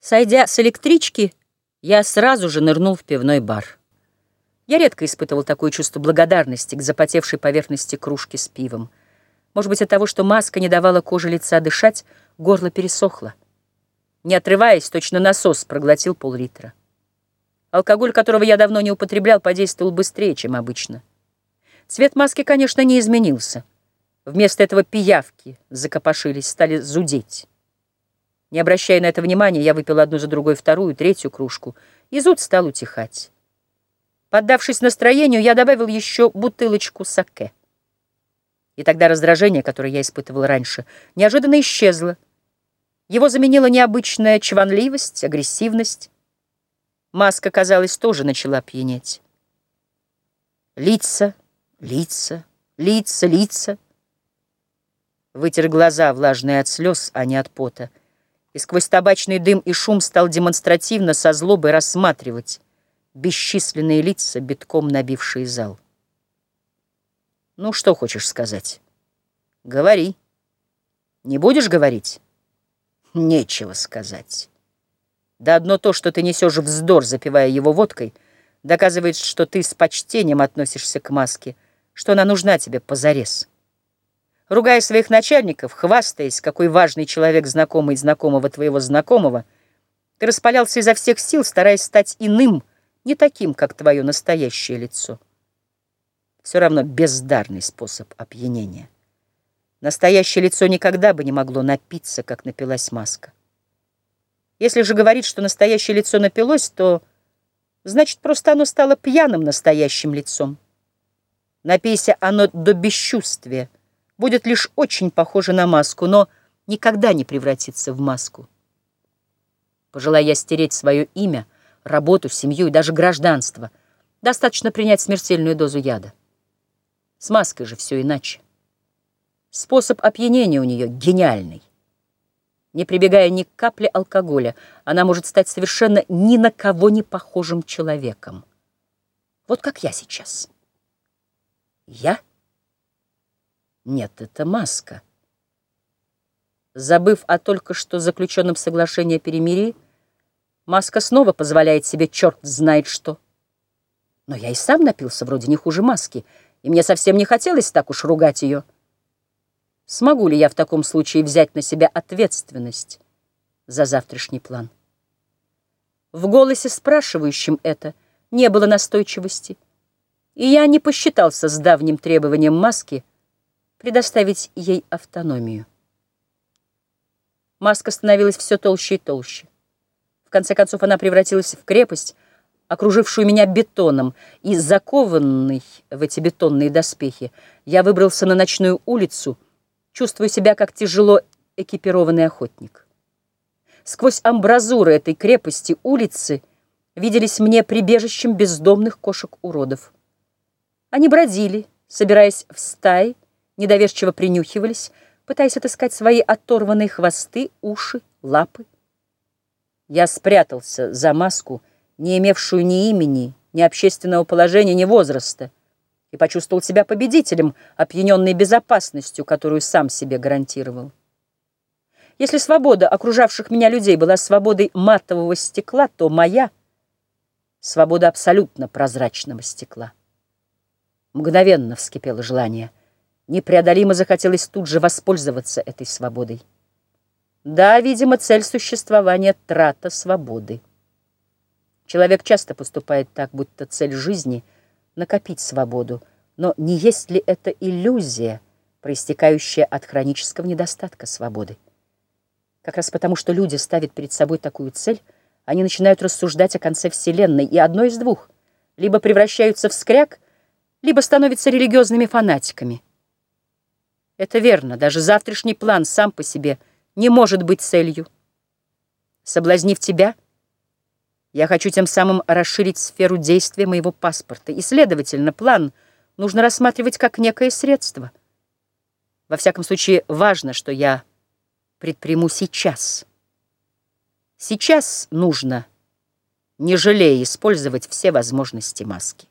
Сойдя с электрички, я сразу же нырнул в пивной бар. Я редко испытывал такое чувство благодарности к запотевшей поверхности кружки с пивом. Может быть, от того, что маска не давала коже лица дышать, горло пересохло. Не отрываясь, точно насос проглотил пол-литра. Алкоголь, которого я давно не употреблял, подействовал быстрее, чем обычно. Цвет маски, конечно, не изменился. Вместо этого пиявки закопошились, стали зудеть. Не обращая на это внимания, я выпил одну за другой вторую, третью кружку, и зуд стал утихать. Поддавшись настроению, я добавил еще бутылочку саке. И тогда раздражение, которое я испытывал раньше, неожиданно исчезло. Его заменила необычная чванливость, агрессивность. Маска, казалось, тоже начала пьянеть. Лица, лица, лица, лица. Вытер глаза, влажные от слез, а не от пота и сквозь табачный дым и шум стал демонстративно со злобой рассматривать бесчисленные лица, битком набившие зал. «Ну, что хочешь сказать? Говори. Не будешь говорить? Нечего сказать. Да одно то, что ты несешь вздор, запивая его водкой, доказывает, что ты с почтением относишься к маске, что она нужна тебе позарез». Ругая своих начальников, хвастаясь, какой важный человек знакомый знакомого твоего знакомого, ты распалялся изо всех сил, стараясь стать иным, не таким, как твое настоящее лицо. Все равно бездарный способ опьянения. Настоящее лицо никогда бы не могло напиться, как напилась маска. Если же говорить, что настоящее лицо напилось, то значит, просто оно стало пьяным настоящим лицом. Напейся оно до бесчувствия, будет лишь очень похоже на маску, но никогда не превратится в маску. Пожелая я стереть свое имя, работу, семью и даже гражданство, достаточно принять смертельную дозу яда. С маской же все иначе. Способ опьянения у нее гениальный. Не прибегая ни к капле алкоголя, она может стать совершенно ни на кого не похожим человеком. Вот как я сейчас. Я — нет, это маска. Забыв о только что заключенном соглашении о перемирии, маска снова позволяет себе черт знает что. Но я и сам напился вроде не хуже маски, и мне совсем не хотелось так уж ругать ее. Смогу ли я в таком случае взять на себя ответственность за завтрашний план? В голосе, спрашивающем это, не было настойчивости, и я не посчитался с давним требованием маски — предоставить ей автономию. Маска становилась все толще и толще. В конце концов она превратилась в крепость, окружившую меня бетоном, и, закованный в эти бетонные доспехи, я выбрался на ночную улицу, чувствуя себя как тяжело экипированный охотник. Сквозь амбразуры этой крепости улицы виделись мне прибежищем бездомных кошек-уродов. Они бродили, собираясь в стаи, недоверчиво принюхивались, пытаясь отыскать свои оторванные хвосты, уши, лапы. Я спрятался за маску, не имевшую ни имени, ни общественного положения, ни возраста, и почувствовал себя победителем, опьяненной безопасностью, которую сам себе гарантировал. Если свобода окружавших меня людей была свободой матового стекла, то моя — свобода абсолютно прозрачного стекла. Мгновенно вскипело желание — Непреодолимо захотелось тут же воспользоваться этой свободой. Да, видимо, цель существования — трата свободы. Человек часто поступает так, будто цель жизни — накопить свободу. Но не есть ли это иллюзия, проистекающая от хронического недостатка свободы? Как раз потому, что люди ставят перед собой такую цель, они начинают рассуждать о конце Вселенной, и одно из двух — либо превращаются в скряг, либо становятся религиозными фанатиками — это верно, даже завтрашний план сам по себе не может быть целью. Соблазнив тебя, я хочу тем самым расширить сферу действия моего паспорта, и, следовательно, план нужно рассматривать как некое средство. Во всяком случае, важно, что я предприму сейчас. Сейчас нужно, не жалея, использовать все возможности маски.